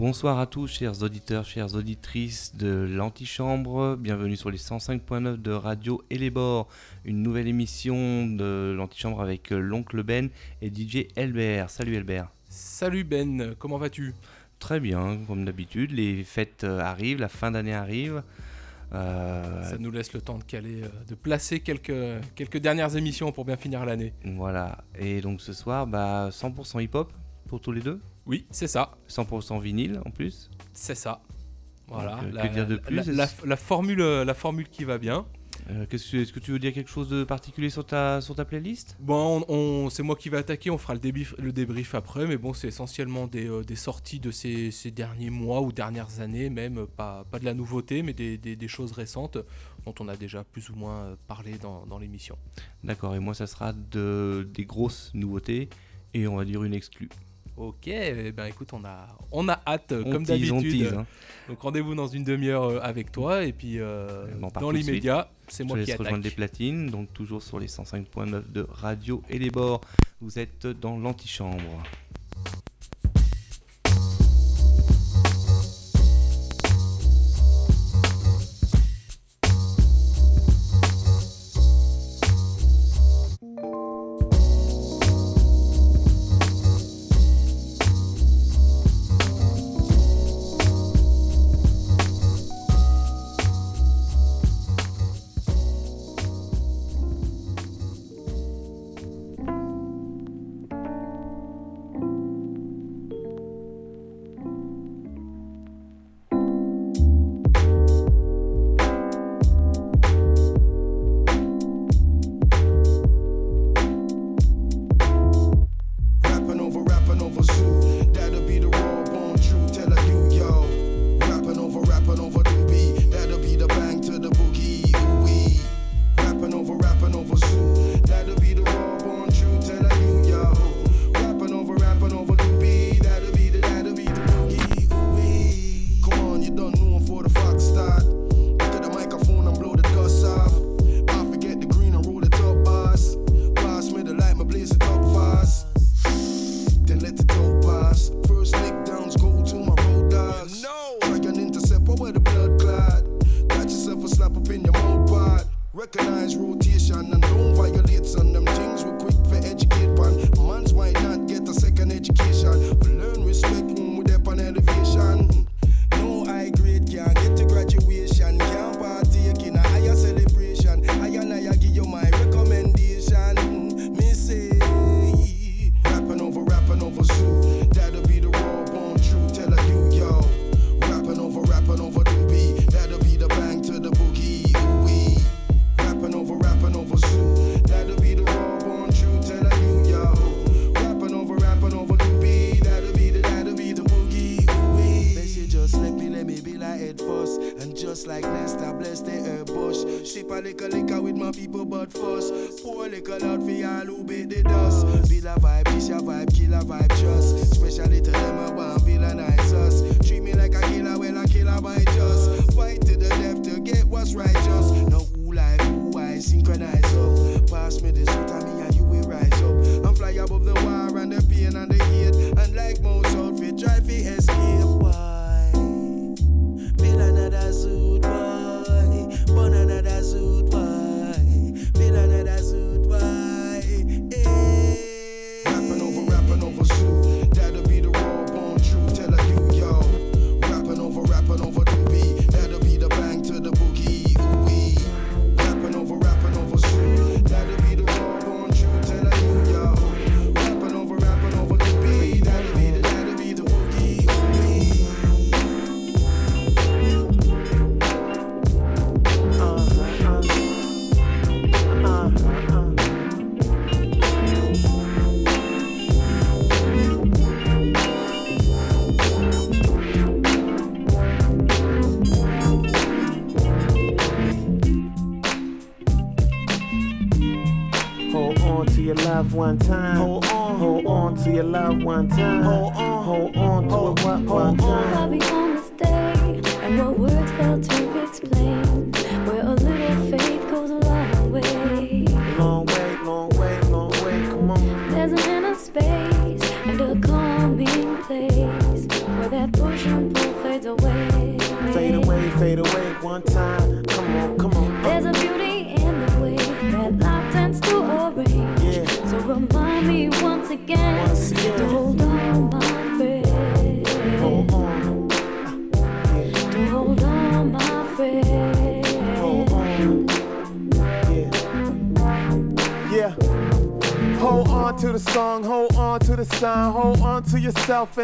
Bonsoir à tous, chers auditeurs, chères auditrices de l'Antichambre. Bienvenue sur les 105.9 de Radio et les bords. Une nouvelle émission de l'Antichambre avec l'oncle Ben et DJ Elbert. Salut Elbert. Salut Ben, comment vas-tu? Très bien, comme d'habitude. Les fêtes euh, arrivent, la fin d'année arrive. Euh, Ça nous laisse le temps de caler, euh, de placer quelques, quelques dernières émissions pour bien finir l'année. Voilà. Et donc ce soir, bah, 100% hip-hop pour tous les deux? Oui, c'est ça. 100% vinyle en plus C'est ça. Voilà. que dire de plus la, formule, la formule qui va bien. Euh, Est-ce que tu veux dire quelque chose de particulier sur ta, sur ta playlist? Bon, on, c'est moi qui vais attaquer, on fera le débrief, le débrief après, mais bon, c'est essentiellement des, euh, des, sorties de ces, ces, derniers mois ou dernières années, même pas, pas de la nouveauté, mais des, des, des, choses récentes dont on a déjà plus ou moins euh, parlé dans, dans l'émission. D'accord, et moi ça sera de, des grosses nouveautés et on va dire une exclue. Ok, eh ben écoute, on a, on a hâte, comme d'habitude. Hein. Donc rendez-vous dans une demi-heure euh, avec toi, et puis euh, dans l'immédiat, c'est moi qui attaque. rejoindre les platines, donc toujours sur les 105.9 de radio et les bords. Vous êtes dans l'antichambre.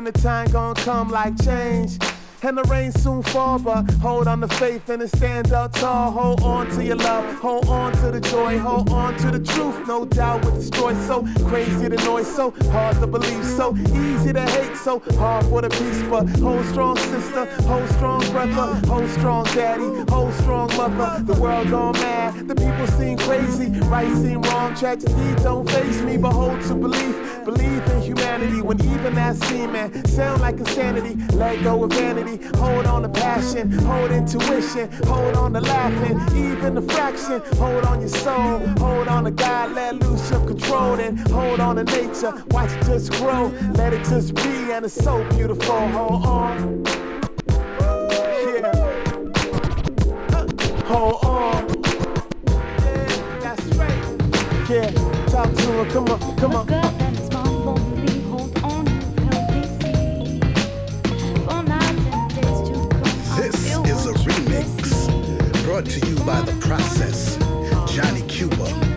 The time gon' come like change. And the rain but hold on to faith and then stand up tall. Hold on to your love, hold on to the joy, hold on to the truth. No doubt will destroy. So crazy the noise, so hard to believe, so easy to hate, so hard for the peace. But hold strong, sister, hold strong, brother, hold strong, daddy, hold strong, mother. The world gone mad, the people seem crazy, right seem wrong, tragedy don't face me, but hold to belief. Believe in humanity when even that seeming sound like insanity. Let go of vanity, hold on to passion, hold intuition, hold on to laughing, even the fraction. Hold on your soul, hold on to God, let loose your control, and hold on to nature. Watch it just grow, let it just be, and it's so beautiful. Hold on. Yeah. Hold on. Yeah, that's right. Yeah, talk to her, come on, come on. Brought to you by The Process, Johnny Cuba,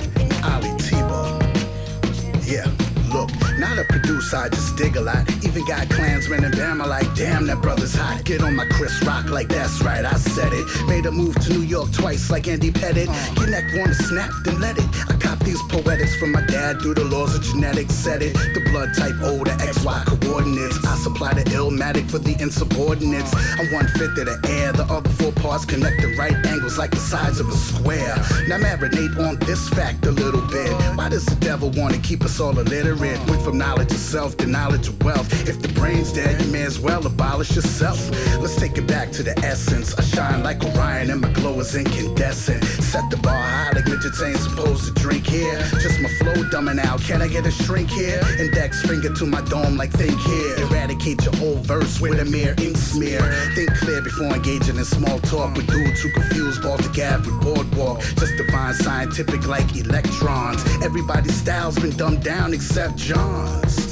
not a producer, I just dig a lot. Even got Klansmen and Bama like, damn, that brother's hot. Get on my Chris Rock like, that's right, I said it. Made a move to New York twice like Andy Pettitte. Uh. Your neck wanna snap, then let it. I cop these poetics from my dad through the laws of genetics, said it. The blood type O, the XY coordinates. I supply the illmatic for the insubordinates. I'm one fifth of the air, the other four parts connect the right angles like the sides of a square. Now marinate on this fact a little bit. Why does the devil want to keep us all illiterate? Went from knowledge of self to knowledge of wealth. If the brain's dead, you may as well abolish yourself. Let's take it back to the essence. I shine like Orion and my glow is incandescent. Set the bar high like midgets ain't supposed to drink here. Just my flow dumbing out. Can I get a shrink here? Index finger to my dome like think here. Eradicate your whole verse with a mere ink smear. Think clear before engaging in small talk with dudes who confuse Baltic Ave with Boardwalk. Just divine scientific like electrons. Everybody's style's been dumbed down except John's.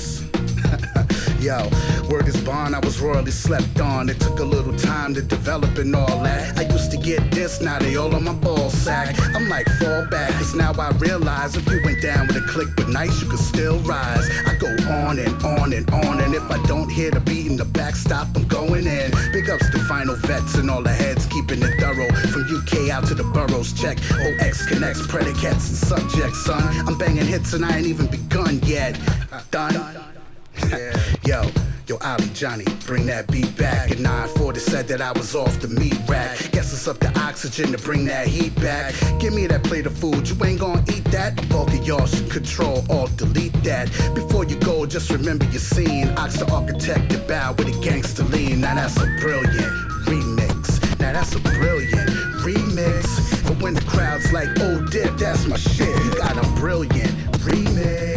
Yo, word is bond, I was royally slept on. It took a little time to develop and all that. I used to get this, now they all on my ball sack. I'm like, fall back, cause now I realize if you went down with a click but nice, you could still rise. I go on and on and on, and if I don't hear the beat in the backstop, I'm going in. Big ups to final vets and all the heads, keeping it thorough. From UK out to the boroughs, check OX connects predicates and subjects, son. I'm banging hits and I ain't even begun yet. Uh, done. Yo, yo, Ali Johnny, bring that beat back. At 940 said that I was off the meat rack. Guess it's up to oxygen to bring that heat back. Give me that plate of food, you ain't gonna eat that. Bulk of y'all should control, alt delete that. Before you go, just remember your scene. Ox the architect to bow with a gangster lean. Now that's a brilliant remix. Now that's a brilliant remix. But when the crowd's like, oh, dip, that's my shit. You got a brilliant remix.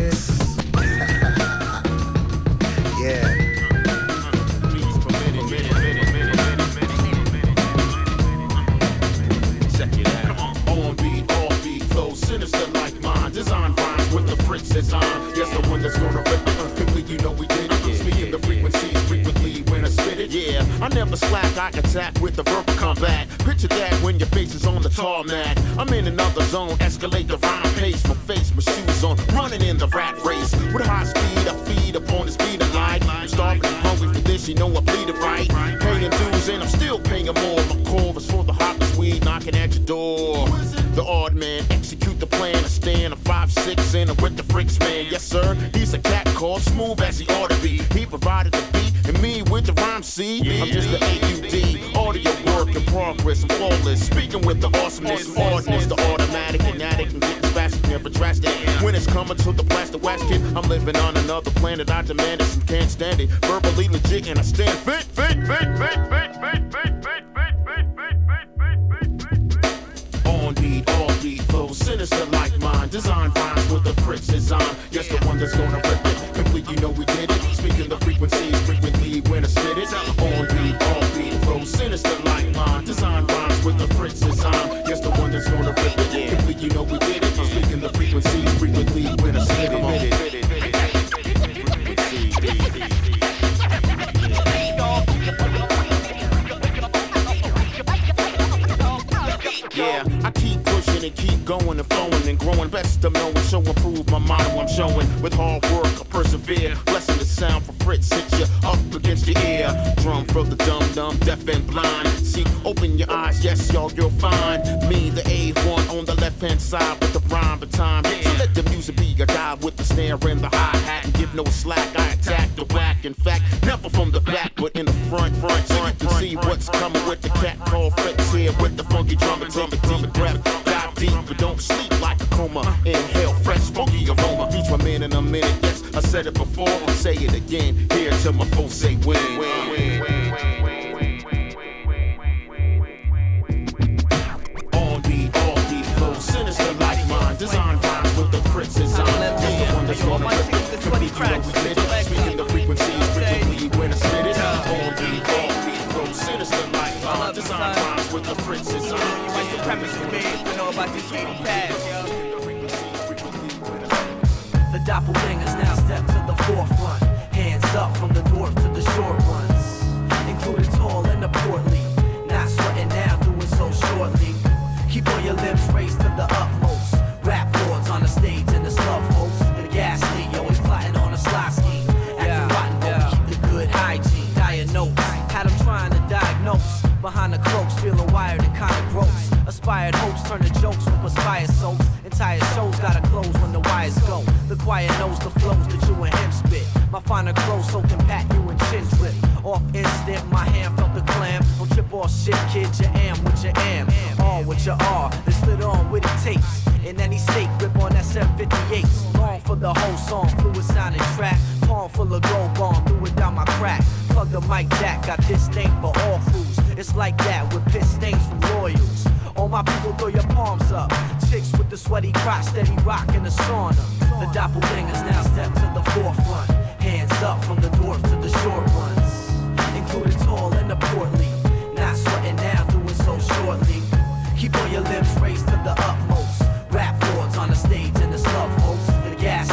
Flow sinister like mine. Rhymes with the Fritz design. Yes, the one that's gonna rip it. Quickly, you know we did. Speaking the frequencies it. Yeah, I never slack. I attack with the verbal combat. Picture that when your face is on the tarmac. I'm in another zone. Escalate the rhyme pace. My face, my shoes on. Running in the rat race with high speed. I feed upon the speed of light. I'm starving hungry for this. You know I bleed it right. Paying dues and I'm still paying more. My call is for the hottest weed knocking at your door. The odd man execute the plan. I stand a five six I'm with the freaks man. Yes sir, he's a cat called smooth as he ought to be. He provided the beat and me with the rhyme. See, I'm just the AUD. Audio work in progress, flawless. Speaking with the awesomeness, hardness, the automatic and addict and getting spastic, never drastic. When it's coming to the plastic wax kid, I'm living on another planet. I demand it, some can't stand it. Verbally legit and I stand fit, fit, fit, fit, fit, fit, fit, fit, fit, fit, fit, fit, fit, fit. On beat, all beat, flow, sinister like mine. Design rhymes with the Fritz design. Yes, the one that's gonna rip it. Complete, you know we did it. Growing. Best of knowing, so improve my motto I'm showing. With hard work, I persevere. Blessing the sound for Fritz, sit you up against your ear. Drum for the dumb, dumb, deaf and blind. See, open your eyes, yes, y'all, you'll find me, the A1 on the left hand side with the rhyme of time. So let the music be a guide with the snare and the hi hat and give no slack. I attack the whack. In fact, never from the back, but in the front, front, so you can see what's coming with the cat called Fritz here with the funky drum and take a deep breath. Dive deep, but don't sleep like coma. Inhale fresh, funky aroma. Reach my man in a minute. Yes, I said it before, I'll say it again. Here till my folks say win. Beat, off beat, flow, sinister like mine. Design rhymes with the Fritz design. The one that's gonna rip it. Complete, you know we did it. Speaking the frequencies, frequently when I spit it. On beat, off beat, flow, sinister like mine. Design rhymes with the Fritz design. White supremacist man, you know about this shady past, doppelgangers now step to the forefront. Hands up from the My finer crow so can pat you and chin slip. Off instant, my hand felt the clam. Don't trip off shit, kid. You am what you am. All what you are. They slid on with the tapes. In any state, grip on SM58s. Long for the whole song, fluid sounding track. Palm full of gold bomb, threw it down my crack. Plug the mic jack, got this thing for all crews. It's like that with piss stains from royals. All my people throw your palms up. Chicks with the sweaty crotch, steady rock in the sauna. The doppelgangers now step to the forefront. Up from the dwarf to the short ones. Including tall and the portly. Not sweating now, doing so shortly. Keep all your lips raised to the utmost. Rap lords on the stage and the slug folks. The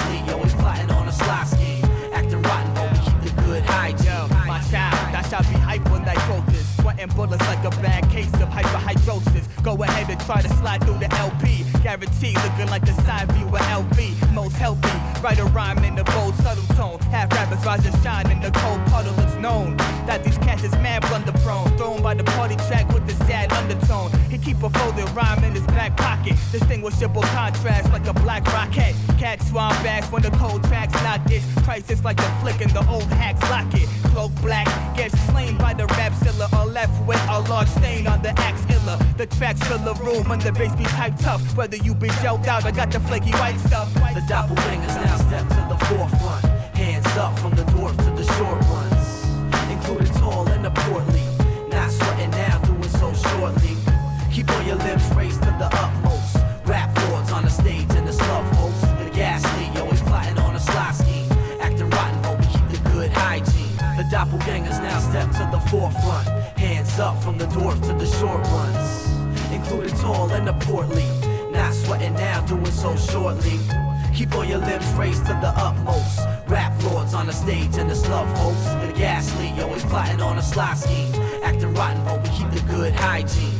leak, always plotting on a slot scheme. Acting rotten, but we keep the good hygiene. My child, that shall be hyper like focus. Sweating bullets like a bad case of hyperhidrosis. Go ahead and try to slide through the LP. Guaranteed, looking like the side view of LV. Most healthy, write a rhyme in the bold, subtle tone. Half rappers rise and shine in the cold puddle. It's known that these cats is mad blunder prone. Thrown by the party track with the sad undertone. He keep a folded rhyme in his back pocket. Distinguishable contrast like a black rocket. Cat swan bags when the cold tracks knock it. Crisis like the flick in the old hacks lock it. Cloak black, gets slain by the rap zilla or left with a large stain on the axe illa. The tracks fill the room and the bass be type tough. Whether you be gelled out or got the flaky white stuff. The doppelgangers now step to the forefront. Up from the dwarf to the short ones. Including tall and the portly. Not sweating now, doing so shortly. Keep all your lips raised to the utmost. Rap lords on the stage and the slug folks. The gas leak, always plotting on a slot scheme. Acting rotten, but we keep the good hygiene. The doppelgangers now step to the forefront. Hands up from the dwarf to the short ones. Including tall and the portly. Not sweating now, doing so shortly. Keep all your lips raised to the utmost. Rap lords on the stage and the slug folks. The ghastly, always plotting on a slot scheme. Acting rotten, but we keep the good hygiene,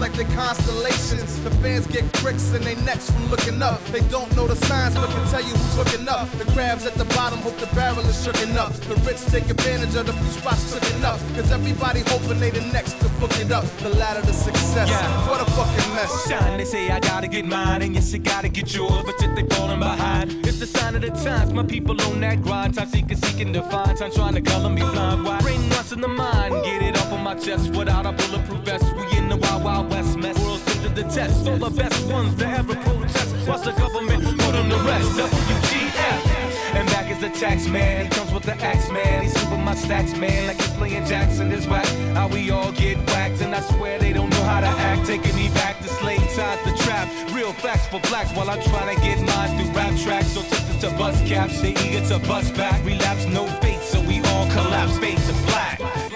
like the constellations. The fans get bricks in their necks from looking up. They don't know the signs, but can tell you who's hooking up. The crabs at the bottom hope the barrel is shooken up. The rich take advantage of the few spots taken up. Cause everybody hoping they the next to book it up. The ladder to success. Yeah. What a fucking mess. Shine, they say I gotta get mine, and yes, I gotta get yours, but yet they falling behind. It's the sign of the times, my people on that grind. Time seeking, seeking to find, time trying to color me blind. Why? Brainwash in the mind, get it my chest without a bulletproof vest. We in the wild, wild west mess. World's to the test, all the best ones to ever protest. Watch the government put on the rest. WGF. And back is the tax man. He comes with the axe man. He's super my stacks man. Like he's playing Jackson is whack. How we all get whacked. And I swear they don't know how to act. Taking me back to slave times, the trap. Real facts for blacks while I'm trying to get mine through rap tracks. So tempted to bust caps. They eager to bust back. Relapse, no fate. So we all collapse. Fade to black.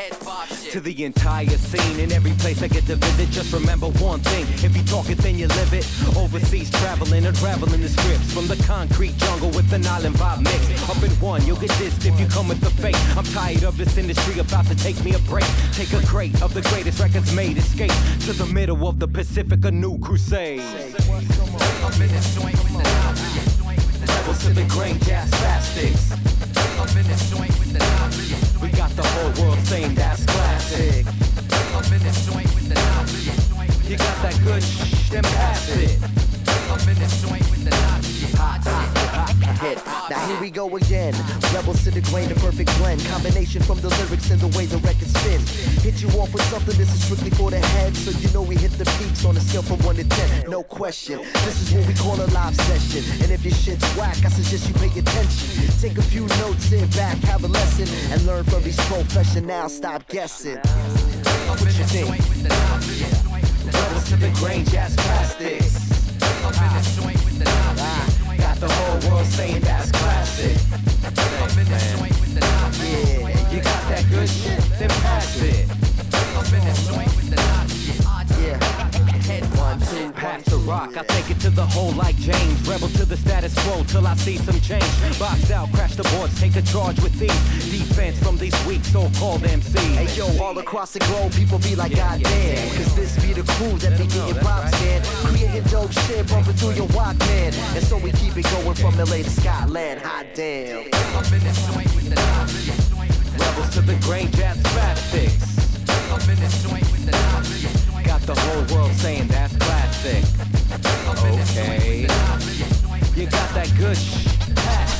Head bob shit. To the entire scene in every place I get to visit. Just remember one thing: if you talk it, then you live it. Overseas traveling, unraveling the scripts from the concrete jungle with an island vibe mix. Up in one, you'll get dissed if you come with the fake. I'm tired of this industry about to take me a break. Take a crate of the greatest records made. Escape to the middle of the Pacific, a new crusade. I'm in this joint with the. Rebels to the grain, Jazz Spastiks. I'm in this joint with the million. We got the whole world saying that's classic. I'm in this joint with the million. You got that good shh, then pass it. I'm in this joint with the million. Hot shit. Hit. Now here we go again. Rebels to the grain, the perfect blend. Combination from the lyrics and the way the record spins. Hit you off with something, this is strictly for the head. So you know we hit the peaks on a scale from 1 to 10. No question. This is what we call a live session. And if your shit's whack, I suggest you pay attention. Take a few notes, sit back, have a lesson, and learn from these professionals. Stop guessing. What you think? Rebels to the grain, Jazz Spastiks. Ah, the whole world saying that's classic. Yeah, you got that good shit, then pass it. One, two, pass the rock. I take it to the hole like James. Rebel to the status quo till I see some change. Box out, crash the boards, take a charge with these. Defense from these weak so-called MCs. Hey yo, all across the globe, people be like, God damn. Cause this be the crew that be getting props, man. Creating dope shit, bumping through your Walkman. And so we keep it going from LA to Scotland. Hot damn. Rebels to the grain, Jazz Spastiks. Got the whole world saying that's classic. Okay. You got that good sh- pass.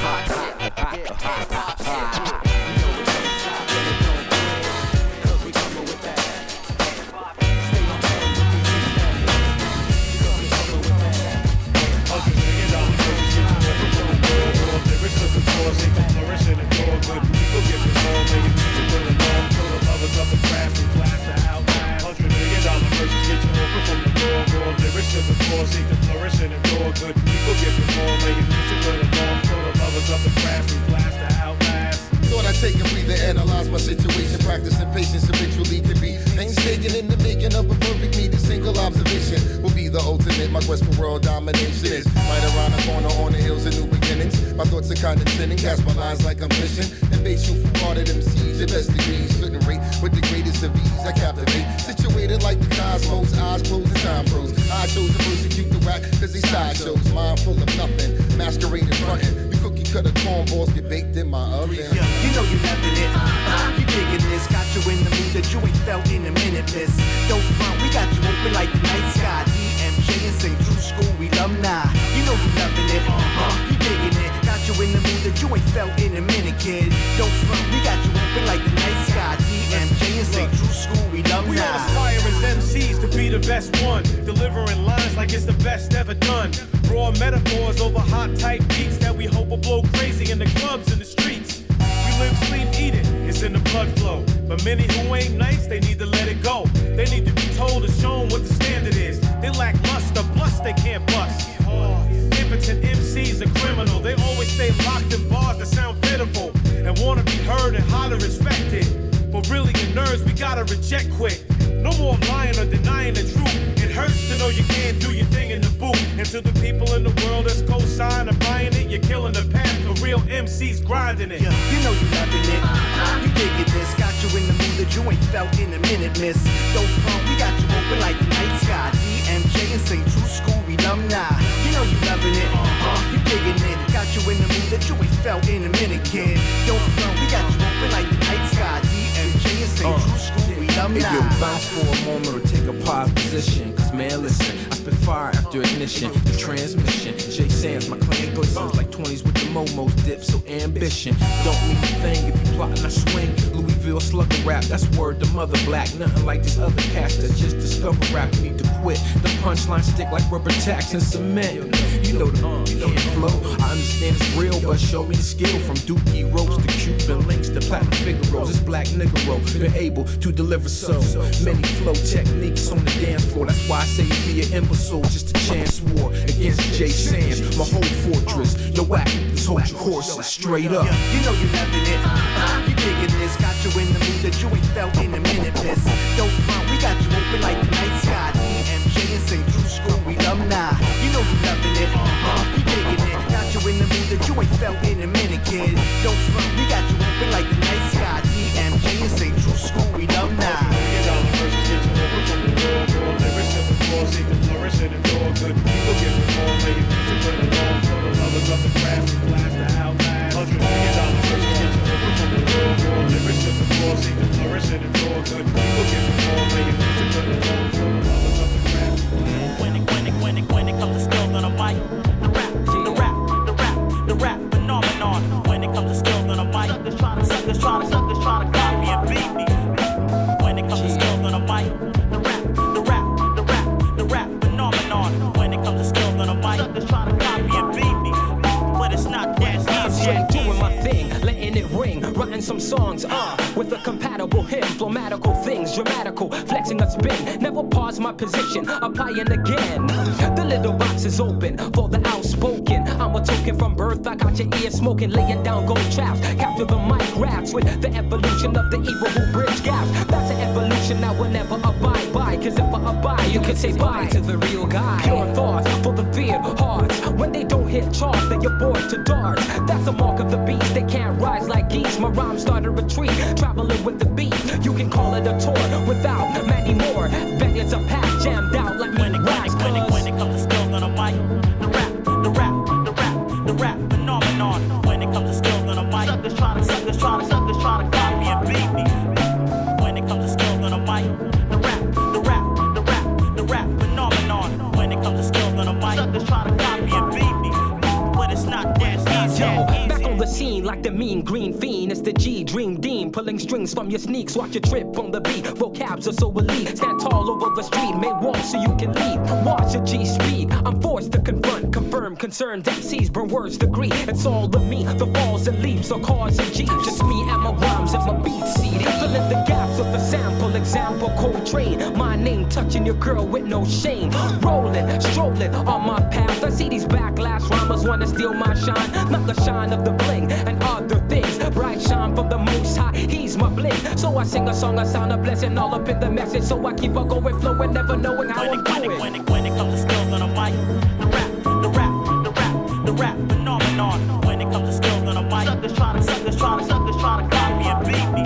Hot, hot, hot, hot, hot, the cause, flourish and adore good people. Give it more, making music with a norm. Show the lovers of the craft and blast the outlast. Thought I'd take a breather, analyze my situation, practicing patience habitually could be painstaking in the making of a perfect single observation will be the ultimate. My quest for world domination is right around the corner on the hills of new beginnings. My thoughts are condescending, cast my lines like I'm fishing. And base you for part of them seas. Your best degrees couldn't rate with the greatest of ease. I captivate, situated like the cosmos, eyes closed and time froze. I chose to persecute the whack, cause they sideshows. Mind full of nothing, masquerading frontin'. You cookie cutter cornballs get baked in my oven. You know you loving it. You digging this. Got you in the mood that you ain't felt in a minute, miss. Don't front, we got you open like the night sky. DMJ and St. Drew School alumni. You know you're loving it. You ain't felt in a minute, kid. Don't front, we got you open like the night sky. DMJ and St. True School, we love We all aspire as MCs to be the best one, delivering lines like it's the best ever done. Raw metaphors over hot type beats that we hope will blow crazy in the clubs and the streets. We live, sleep, eat it, it's in the blood flow. But many who ain't nice, they need to let it go. They need to be told and shown what the standard is. They lack luster, plus they can't bust. Impotent MCs are criminal. They always stay locked in bars that sound pitiful and wanna be heard and highly respected. But really, in nerves, we gotta reject quick. No more lying or denying the truth. It hurts to know you can't do your thing in the booth. And to the people in the world that's co-signing or buying it, you're killing the path. The real MCs grinding it. You know you loving it. You digging this. Got you in the mood that you ain't felt in a minute, miss. Don't front, we got you open like the night sky. DMJ and St. True School alumni. You know you loving it. You digging it. Got you in the mood that you ain't felt in a minute, kid. Don't front, we got you open like the night sky. DMJ and St. Uh. School alumni. If you bounce for a moment or take a pause position, cause man, listen, I spit fire after ignition, the transmission. Jay Sands, my clan glistens uh. like 20s with the momos dip, so ambition. Don't mean a thing if you plotting, I swing. Louisville slugger rap, that's word to mother black. Nothing like these other cats that just discover rap, need to quit. The punchline stick like rubber tacks and cement. You know the, you know the flow. I understand it's real, but show me the skill from Dookie ropes to Cuban links to platinum Figaro's. This black nigga been able to deliver so many flow techniques on the dance floor. That's why I say you be an imbecile, just a chance war against Jay Sands, my whole fortress. Yo, whack, just hold your horses straight up. You know you loving it. You digging this. Got you in the mood that you ain't felt in a minute, miss. Don't front, we got you open like the night sky. DMJ and St. True School alumni. You know you loving it. Uh, you digging it. Got you in the mood that you ain't felt in a minute, kid. Don't front, we got you open like the night sky. DMJ and St. School alumni. Get you over from the the adore good people. Give them more, making music for the lovers of the craft. Hundred million dollar get from the the people. Along for the of the. When it, when it, when it, when it comes to skills on a mic, the rap, the rap, the rap, the rap phenomenon. When it comes to skills on a mic, suckers try to, suckers try to, suckers try to copy and beat me. When it comes to skills on a mic, the rap, the rap, the rap, the rap phenomenon. When it comes to skills on a mic, suckers try to copy and beat me. But it's not that easy. doing my thing, letting it ring, some songs, uh, with a compatible hymn, dramatical things, dramatical, flexing a spin, never pause my position, applying again. The little box is open for the outspoken. I'm a token from birth, I got your ear smoking, laying down gold traps, capture the mic raps with the evolution of the evil who bridge gaps. That's an evolution I will never abide by, cause if I abide, you can say bye to the real guy. Pure thoughts for the feared hearts, when they don't hit charts, then you're bored to darts. That's a mark of the beast, they can't rise like geese. My rhymes start a retreat, traveling with the beat. You can call it a tour without many more. Bet it's a path jammed out like when it, when it, when it, when it like the mean green fiend. It's the G Dream Dean, pulling strings from your sneaks. Watch your trip on the beat. Vocabs are so elite. Stand tall over the street, make walk so you can lead. Watch your G speed. I'm forced to confront, concerned MCs burn words to agree. It's all of me, the falls and leaps, or cars and jeeps. Just me and my rhymes and my beat CD. Filling the gaps with a sample, example, Coltrane. My name touching your girl with no shame. Rolling, strolling on my path. I see these backlash rhymers wanna steal my shine. Not the shine of the bling and other things. Bright shine from the most high, he's my bling. So I sing a song, I sound a blessing all up in the message. So I keep on going, flowing, never knowing how When I'm it, when it, doing. when it, when it comes to skills on a mic, rap, phenomenon. When it comes to skills on a mic, suckers try to, suckers try to, suckers try to copy and beat me.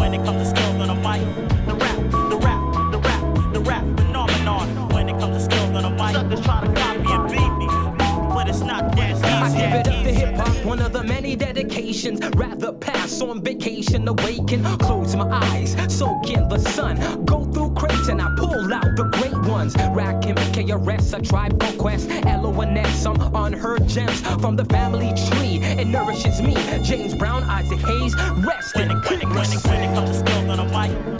When it comes to skills on a mic, the rap, the rap, the rap, the rap phenomenon. When it comes to skills on a mic, suckers try to copy and beat me. But it's not that easy. I give it up to hip hop, one of the many dedications. Rather pass on vacation, awaken, close my eyes, soak in the sun. Ones. Rakim, KRS, A Tribe Called Quest, LONS, some unheard gems from the family tree. It nourishes me. James Brown, Isaac Hayes, rest When in it, when it, when it, comes to on mic,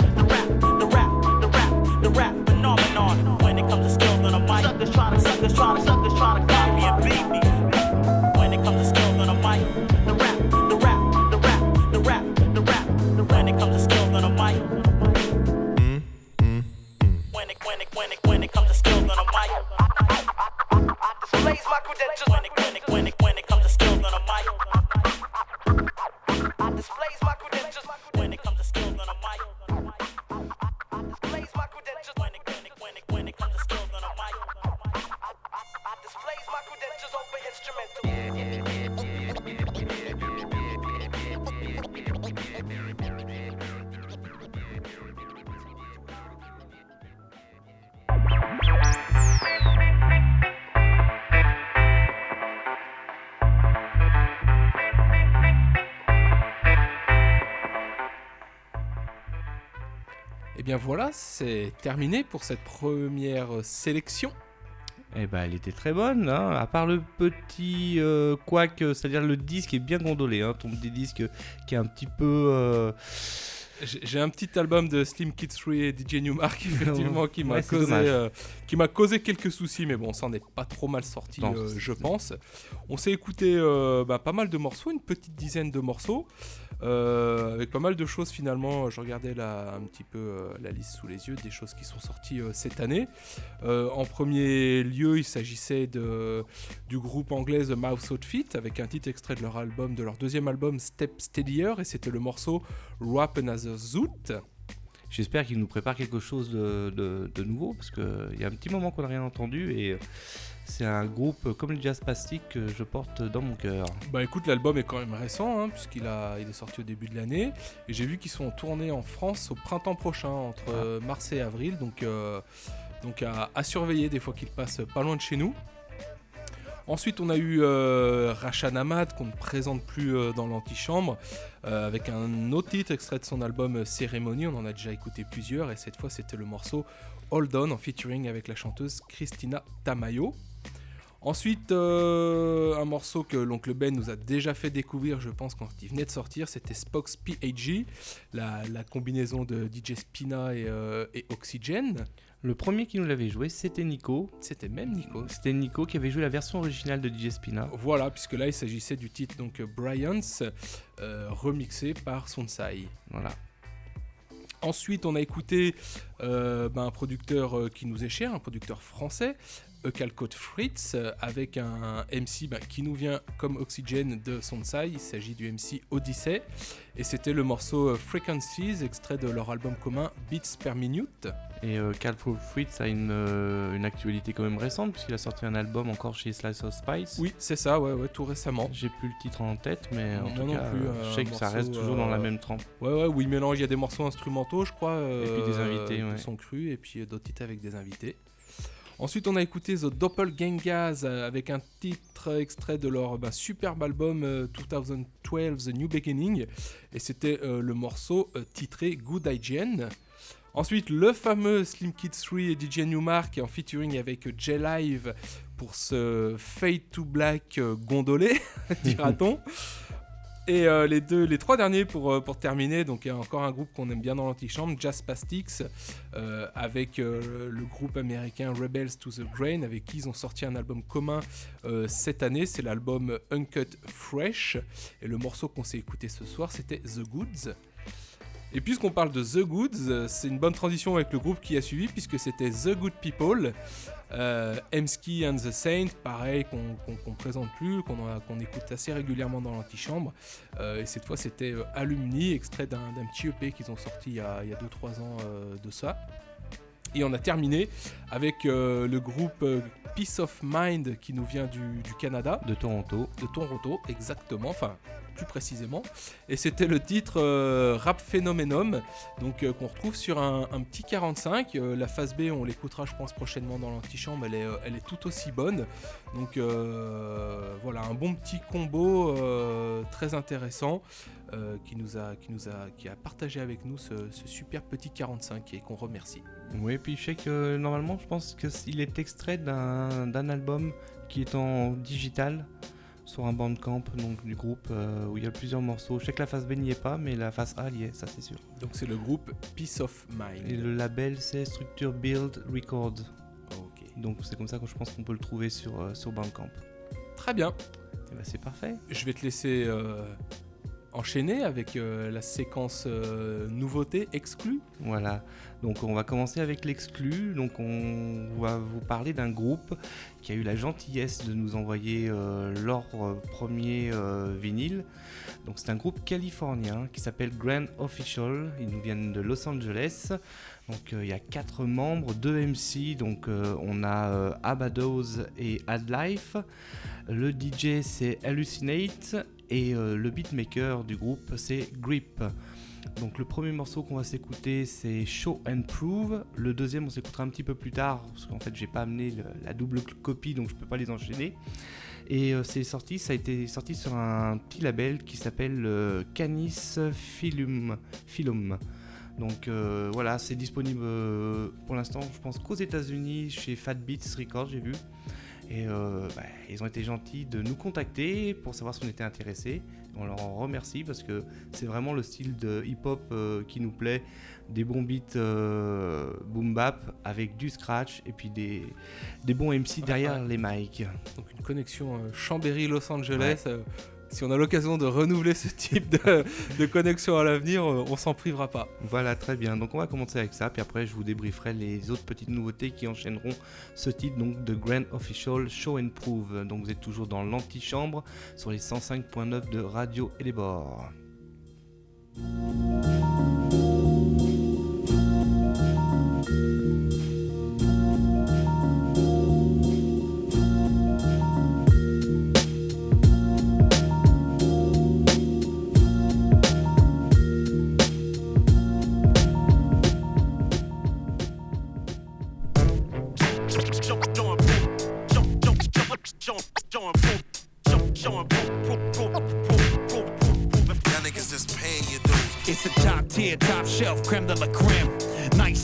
c'est terminé pour cette première sélection. Eh ben, elle était très bonne, hein, à part le petit euh, euh, c'est-à-dire le disque est bien gondolé, hein, ton petit disque qui est un petit peu... euh, J'ai un petit album de Slim 3 et DJ Newmark effectivement qui m'a Ouais, causé euh, qui m'a causé quelques soucis mais bon ça en est pas trop mal sorti Non, euh, je pense. On s'est écouté euh, bah, pas mal de morceaux, une petite dizaine de morceaux avec pas mal de choses finalement. Je regardais là un petit peu la liste sous les yeux des choses qui sont sorties cette année. En premier lieu, il s'agissait de du groupe anglais The Mouse Outfit avec un titre extrait de leur album de leur deuxième album Step Steadier et c'était le morceau Rap J'espère qu'il nous prépare quelque chose de, de- de nouveau, parce qu'il y a un petit moment qu'on n'a rien entendu, et euh, c'est un groupe comme le Jazz Plastic que je porte dans mon cœur. Bah écoute, l'album est quand même récent, hein, puisqu'il a, il est sorti au début de l'année. Et j'ai vu qu'ils sont tournés en France au printemps prochain, entre euh, mars et avril. Donc, euh, donc à, à surveiller des fois qu'ils passent pas loin de chez nous. Ensuite, on a eu euh, Rachan Ahmad, qu'on ne présente plus euh, dans l'antichambre, euh, avec un autre titre extrait de son album euh, Cérémonie. On en a déjà écouté plusieurs, et cette fois, c'était le morceau Hold On, en featuring avec la chanteuse Christina Tamayo. Ensuite, un morceau que l'oncle Ben nous a déjà fait découvrir, je pense, quand il venait de sortir, c'était Spock's PAG, la, combinaison de DJ Spina et Oxygen. Le premier qui nous l'avait joué, c'était Nico. C'était même Nico. C'était Nico qui avait joué la version originale de DJ Spina. Voilà, puisque là, il s'agissait du titre donc Bryant's, euh, remixé par Sonsai. Voilà. Ensuite, on a écouté euh, ben, un producteur euh, qui nous est cher, un producteur français, Ekalcode Fritz, euh, avec un MC ben, qui nous vient comme Oxygen de Sonsai. Il s'agit du MC Odyssey. Et c'était le morceau Frequencies, extrait de leur album commun Beats Per Minute. Et euh, Cal Fritz a une, euh, une actualité quand même récente, puisqu'il a sorti un album encore chez Slice of Spice. Oui, c'est ça, ouais, ouais, tout récemment. J'ai plus le titre en tête, mais en Moi tout non cas, plus, euh, je sais que ça reste toujours dans la euh, même trempe. Ouais, ouais, où il mélange, il y a des morceaux instrumentaux, je crois. Et puis des euh, invités, ouais. qui sont crus, et puis euh, d'autres titres avec des invités. Ensuite, on a écouté The Doppelgangers euh, avec un titre extrait de leur bah, superbe album euh, 2012 The New Beginning. Et c'était euh, le morceau euh, titré Good Hygiene. Ensuite, le fameux Slim Kid 3 et DJ Newmark en featuring avec J-Live pour ce Fade to Black euh, gondolé, dira-t-on. Et euh, les deux, les trois derniers pour, euh, pour terminer, donc il y a encore un groupe qu'on aime bien dans l'antichambre, Jazz Plastics, euh, avec le groupe américain Rebels to the Grain, avec qui ils ont sorti un album commun cette année, c'est l'album Uncut Fresh, et le morceau qu'on s'est écouté ce soir, c'était The Goods. Et puisqu'on parle de The Goods, euh, c'est une bonne transition avec le groupe qui a suivi, puisque c'était The Good People, euh, Emski and the Saint, pareil, qu'on présente plus, qu'on a- écoute assez régulièrement dans l'antichambre. Euh, et cette fois, c'était euh, Alumni, extrait d'un petit EP qu'ils ont sorti il y a 2-3 ans de ça. Et on a terminé avec euh, le groupe euh, Peace of Mind qui nous vient du, du Canada. De Toronto. De Toronto, exactement. Enfin, plus précisément. Et c'était le titre euh, Rap Phenomenon, donc euh, qu'on retrouve sur un, un petit 45. Euh, la phase B, on l'écoutera, je pense, prochainement dans l'antichambre. Elle est, elle est tout aussi bonne. Donc voilà, un bon petit combo très intéressant qui nous a, qui nous a, qui a partagé avec nous ce, ce super petit 45 et qu'on remercie. Oui, puis je sais que euh, normalement, je pense qu'il est extrait d'un album qui est en digital sur un bandcamp donc, du groupe euh, où il y a plusieurs morceaux. Je sais que la face B n'y est pas, mais la face A y est, ça c'est sûr. Donc c'est le groupe Peace of Mind. Et le label c'est Structure Build Records. Donc c'est comme ça que je pense qu'on peut le trouver sur, euh, sur Bandcamp. Très bien. Et bah, c'est parfait. Je vais te laisser euh, enchaîner avec euh, la séquence euh, nouveauté exclue. Voilà, donc on va commencer avec l'exclu. Donc on va vous parler d'un groupe qui a eu la gentillesse de nous envoyer euh, leur premier vinyle. Donc c'est un groupe californien qui s'appelle Grand Official. Ils nous viennent de Los Angeles. Donc il y a quatre membres, deux MC. Donc on a Abados et Adlife. Le DJ c'est Hallucinate et euh, le beatmaker du groupe c'est Grip. Donc le premier morceau qu'on va s'écouter c'est Show and Prove. Le deuxième on s'écoutera un petit peu plus tard parce qu'en fait j'ai pas amené la double copie donc je peux pas les enchaîner. Et euh, c'est sorti, ça a été sorti sur un petit label qui s'appelle euh, Canis. Philum. Donc voilà, c'est disponible pour l'instant, je pense qu'aux États-Unis chez Fat Beats Records, j'ai vu. Et euh, bah, ils ont été gentils de nous contacter pour savoir si on était intéressés. On leur en remercie parce que c'est vraiment le style de hip-hop euh, qui nous plaît. Des bons beats euh, boom bap avec du scratch et puis des, des bons MC derrière les mics. Donc une connexion Chambéry-Los Angeles. Si on a l'occasion de renouveler ce type de, connexion à l'avenir, euh, on s'en privera pas. Voilà, très bien. Donc on va commencer avec ça, puis après je vous débrieferai les autres petites nouveautés qui enchaîneront ce titre donc de Grand Official Show and Prove. Donc vous êtes toujours dans l'antichambre sur les 105.9 de Radio et les. Shelf, creme de la creme.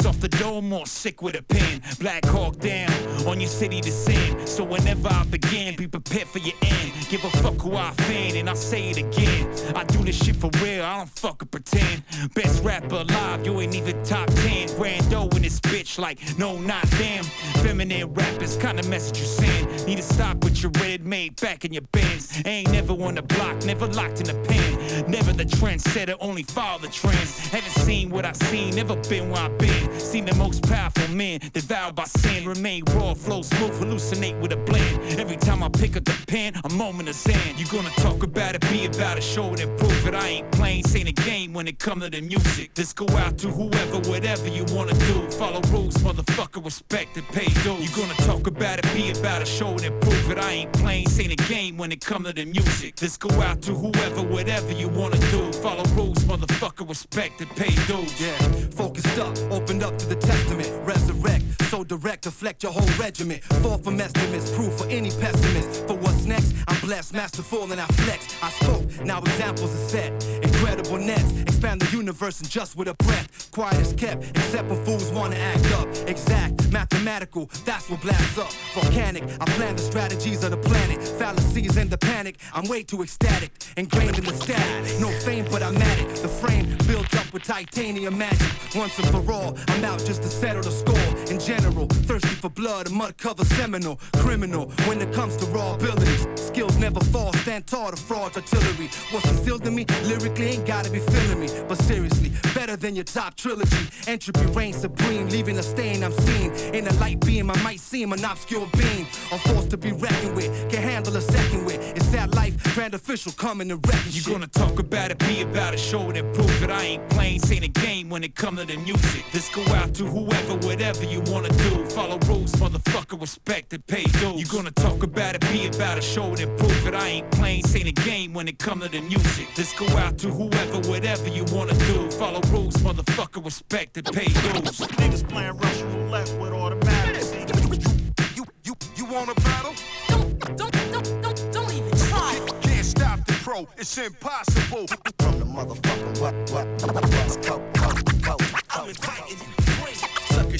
Off the dome, more sick with a pen. Black Hawk down on your city to sin. So whenever I begin, be prepared for your end. Give a fuck who I offend, and I'll say it again. I do this shit for real, I don't fucking pretend. Best rapper alive, you ain't even top 10. Brando in this bitch, like, no, not them. Feminine rappers, kinda message you send. Need to stop with your red made back in your bins. Ain't never on the block, never locked in a pen. Never the trendsetter, only follow the trends. Haven't seen what I seen, never been where I've been. Seen the most powerful men devoured by sin. Remain raw, flow smooth, hallucinate with a blend. Every time I pick up the pen, a moment of sand. You gonna talk about it, be about it, show it and prove it. I ain't playing, ain't a game when it come to the music. Let's go out to whoever, whatever you wanna do. Follow rules, motherfucker, respect and pay dues. You gonna talk about it, be about it, show it and prove it. I ain't playing, ain't a game when it come to the music. Let's go out to whoever, whatever you wanna do. Follow rules, motherfucker, respect and pay dues. Yeah, focused up, opened up to the testament. Resurrect, so direct, deflect your whole regiment. Fall from estimates, proof for any pessimist. For what's next, I'm blessed, masterful, and I flex. I spoke, now examples are set. Incredible nets, expand the universe and just with a breath. Quiet is kept, except when fools wanna act up. Exact, mathematical, that's what blasts up. Volcanic, I plan the strategies of the planet. Fallacies and the panic, I'm way too ecstatic. Ingrained in the static, no fame, but I'm at it. The frame built up with titanium magic. Once and for all, I'm out just to settle the score. In general, thirsty for blood, a mud cover seminal. Criminal, when it comes to raw abilities. Skills never fall, stand tall to fraud's artillery. What's instilled in me, lyrically ain't gotta be feeling me. But seriously, better than your top trilogy. Entropy reigns supreme, leaving a stain I'm seen. In a light beam, I might seem an obscure being. A force to be reckoned with, can handle a second with. It's that life, grand official coming to wreck You gonna talk about it, be about it, show it and prove it. I ain't playing, ain't a game when it come to the music. Let's go out to whoever, whatever you wanna do. Follow rules, motherfucker, respect and pay dues. You gonna talk about it, be about it, show it and prove it. I ain't playing, ain't a game when it come to the music. Let's go out to whoever, whatever you wanna do. Follow rules, motherfucker, respect and pay dues. Niggas playing Russian roulette with automatics. You, you, you wanna battle? Don't, don't, don't, don't, don't even try. Can't stop the pro, it's impossible. From the motherfucking what, what, west coast, coast, coast, I'm inviting you. Suckers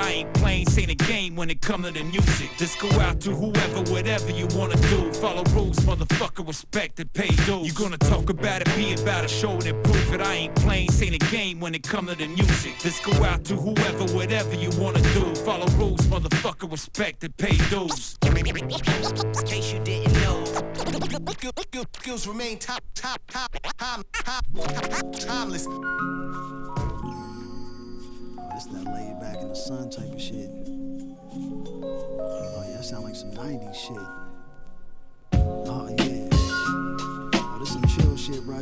I ain't playing, this ain't a game when it come to the music. Just go out to whoever, whatever you wanna do. Follow rules, motherfucker, respect and pay dues. You gonna talk about it, be about it, show it and prove it. I ain't playing, this ain't a game when it come to the music. Just go out to whoever, whatever you wanna do. Follow rules, motherfucker, respect and pay dues. In case you didn't know. Skills remain top, top, top, top, top, timeless. Oh, that laid back in the sun type of shit. Oh yeah, that sound like some 90s shit. Oh yeah. Oh, this some chill shit. I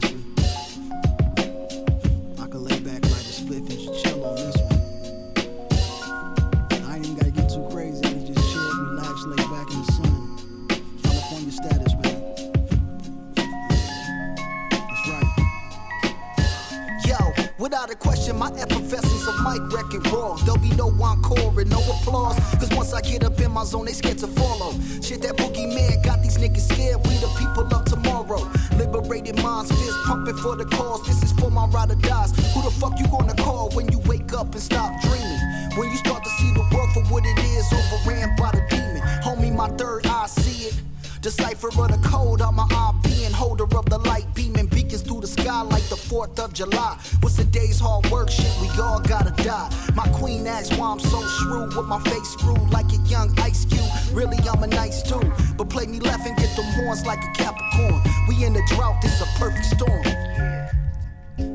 without a question, my effervescence of mic wrecking raw. There'll be no encore and no applause. Cause once I get up in my zone, they scared to follow. Shit, that boogeyman got these niggas scared. We the people of tomorrow. Liberated minds, fist pumping for the cause. This is for my ride or dies. Who the fuck you gonna call when you wake up and stop dreaming? When you start to see the world for what it is, overran by the demon. Homie, my third eye see it. Decipher of the code, I'm eye being holder of the light, beaming sky like the 4th of July. What's the day's hard work? Shit, we all gotta die. My queen asks why I'm so shrewd with my face screwed like a young ice cube. Really, I'm a nice dude, but play me left and get them horns like a Capricorn. We in the drought, this a perfect storm.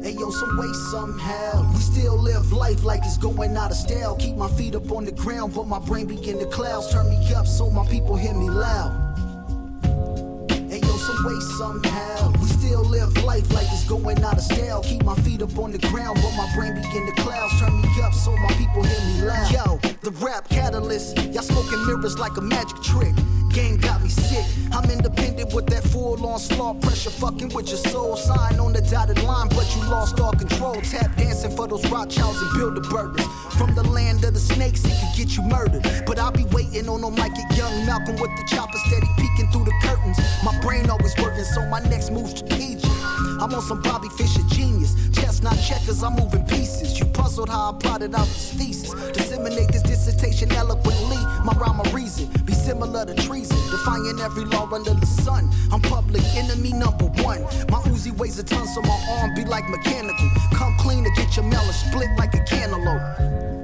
Hey yo, some way, somehow. We still live life like it's going out of style. Keep my feet up on the ground, but my brain be in the clouds. Turn me up so my people hear me loud. Hey yo, some way, somehow. We still live life like it's going out of style. Keep my feet up on the ground, but my brain begin to clouds. Turn me up so my people hear me loud. Yo, the rap catalyst. Y'all smoking mirrors like a magic trick. Game got me sick. I'm independent with that full on slaw pressure, fucking with your soul. Sign on the dotted line, but you lost all control. Tap dancing for those Rothschilds and Bilderbergers. From the land of the snakes, it could get you murdered. But I'll be waiting on them like a young Malcolm with the chopper steady the curtains. My brain always working, so my next move strategic. I'm on some Bobby Fischer genius. Chestnut checkers, I'm moving pieces. You puzzled how I plotted out this thesis. Disseminate this dissertation eloquently. My rhyme a reason, be similar to treason. Defying every law under the sun. I'm public enemy number one. My Uzi weighs a ton, so my arm be like mechanical. Come clean to get your melon split like a cantaloupe.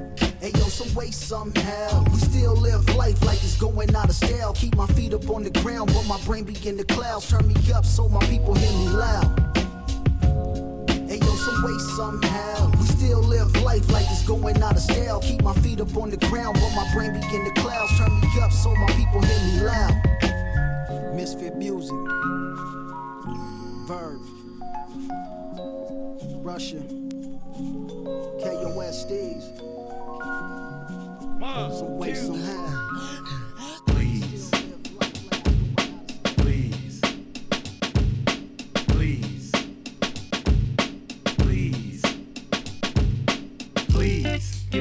Some somehow. We still live life like it's going out of style. Keep my feet up on the ground, but my brain be in the clouds. Turn me up so my people hear me loud. Hey yo, some way somehow. We still live life like it's going out of style. Keep my feet up on the ground, but my brain be in the clouds. Turn me up so my people hear me loud. Misfit music. Verb. Rusher. KOS Steves. Some. Please.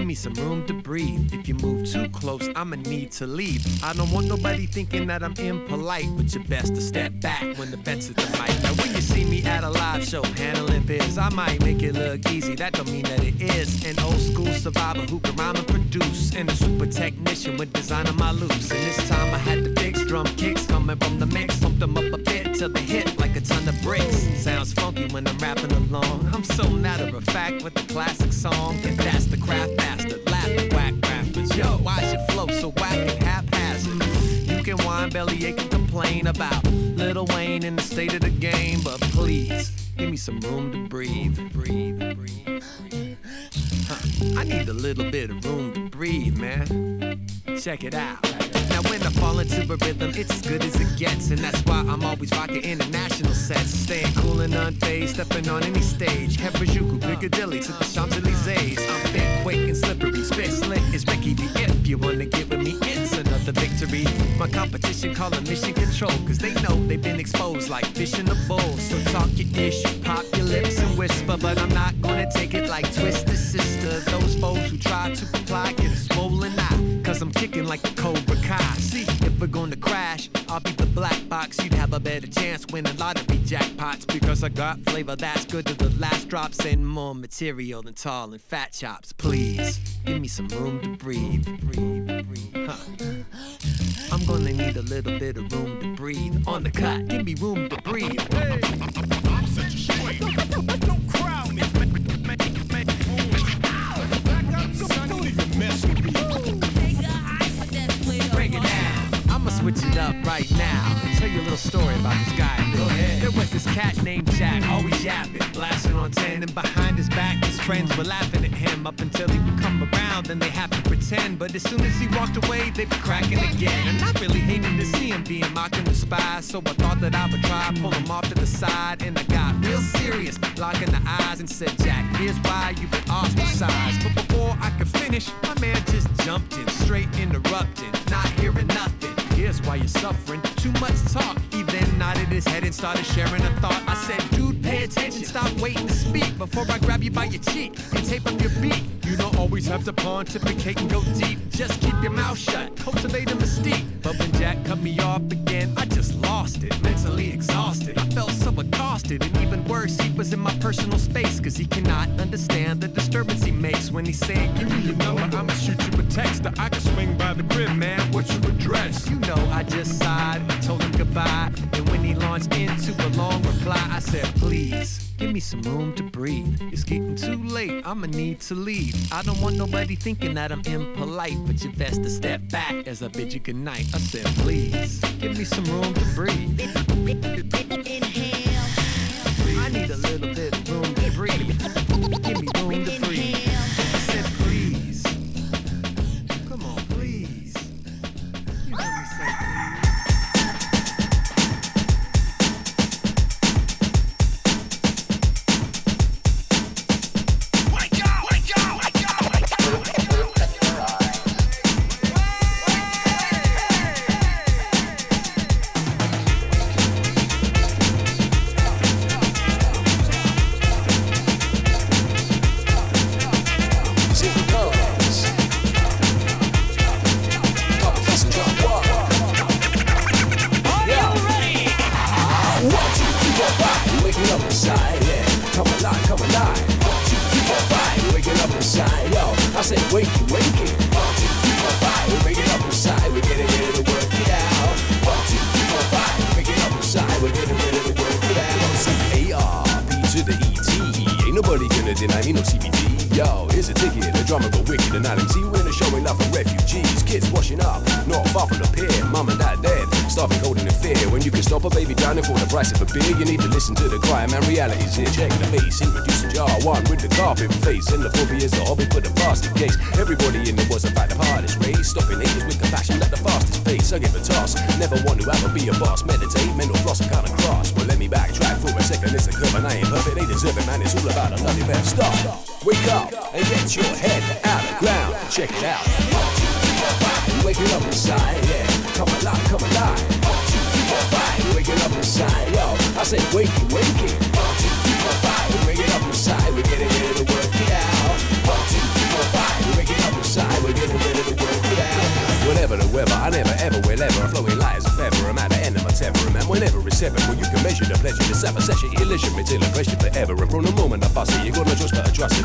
Me some room to breathe. If you move too close, I'ma need to leave. I don't want nobody thinking that I'm impolite, but you're best to step back when the fence is the mic. Now when you see me at a live show handling biz, I might make it look easy. That don't mean that it is. An old school survivor who can rhyme and produce, and a super technician with designing my loops. And this time I had to drum kicks coming from the mix, pumped them up a bit till they hit like a ton of bricks. Sounds funky when I'm rapping along. I'm so matter of fact with the classic song, and that's the craft master. Laughing whack rappers, yo, why's your flow so whack and haphazard? You can whine, bellyache, and complain about Lil Wayne and the state of the game, but please give me some room to breathe, breathe, breathe. I need a little bit of room to breathe, man. Check it out. Now when I fall into a rhythm, it's as good as it gets, and that's why I'm always rocking international sets, staying cool and unfazed, stepping on any stage. Harajuku, Piccadilly to the Champs Elysees. I'm fit, quick, and slippery. Spit slick is Ricky D. If you wanna get with me, it's another victory. My competition call it mission control, cause they know they've been exposed like fish in a bowl. So talk your ish, pop your lips and whisper, but I'm not gonna take it like Twisted Sister. Those foes who try to comply get a swollen eye, cause I'm kicking like the Cobra Kai. See, if we're gonna crash, I'll be the black box, you'd have a better chance winning lottery jackpots because I got flavor that's good to the last drops and more material than tall and fat chops. Please give me some room to breathe. breathe, breathe. Huh. I'm gonna need a little bit of room to breathe. On the cut, give me room to breathe. Hey. I'm such a. Don't me. Don't even mess with me. Switch it up right now and tell you a little story about this guy. There was this cat named Jack, always yapping, blasting on 10, and behind his back, his friends were laughing at him up until he would come around. Then they have to pretend, but as soon as he walked away, they'd be cracking again. And I really hated to see him being mocked and despised, so I thought that I would try pull him off to the side, and I got real serious, blocking the eyes, and said, Jack, here's why you've been ostracized. But before I could finish, my man just jumped in, straight interrupting, not hearing nothing. Here's why you're suffering. Too much talk. He then nodded his head and started sharing a thought. I said, dude, pay attention. Stop waiting to speak before I grab you by your cheek and tape up your beak. You don't always have to pontificate and go deep. Just keep your mouth shut. Cultivate a mystique. But when Jack cut me off again, I just lost it. Mentally exhausted. I felt so accosted. And even worse, he was in my personal space. Cause he cannot understand the disturbance he makes when he's saying, Give me your number. I'ma shoot you a text. I can swing by the crib, man. What's your address? You know, I just sighed, told him goodbye. And when he launched into a long reply, I said, Please, give me some room to breathe. It's getting too late, I'ma need to leave. I don't want nobody thinking that I'm impolite, but you best to step back as I bid you goodnight. I said, Please, give me some room to breathe. I need a little bit of room to breathe. Give me room to breathe.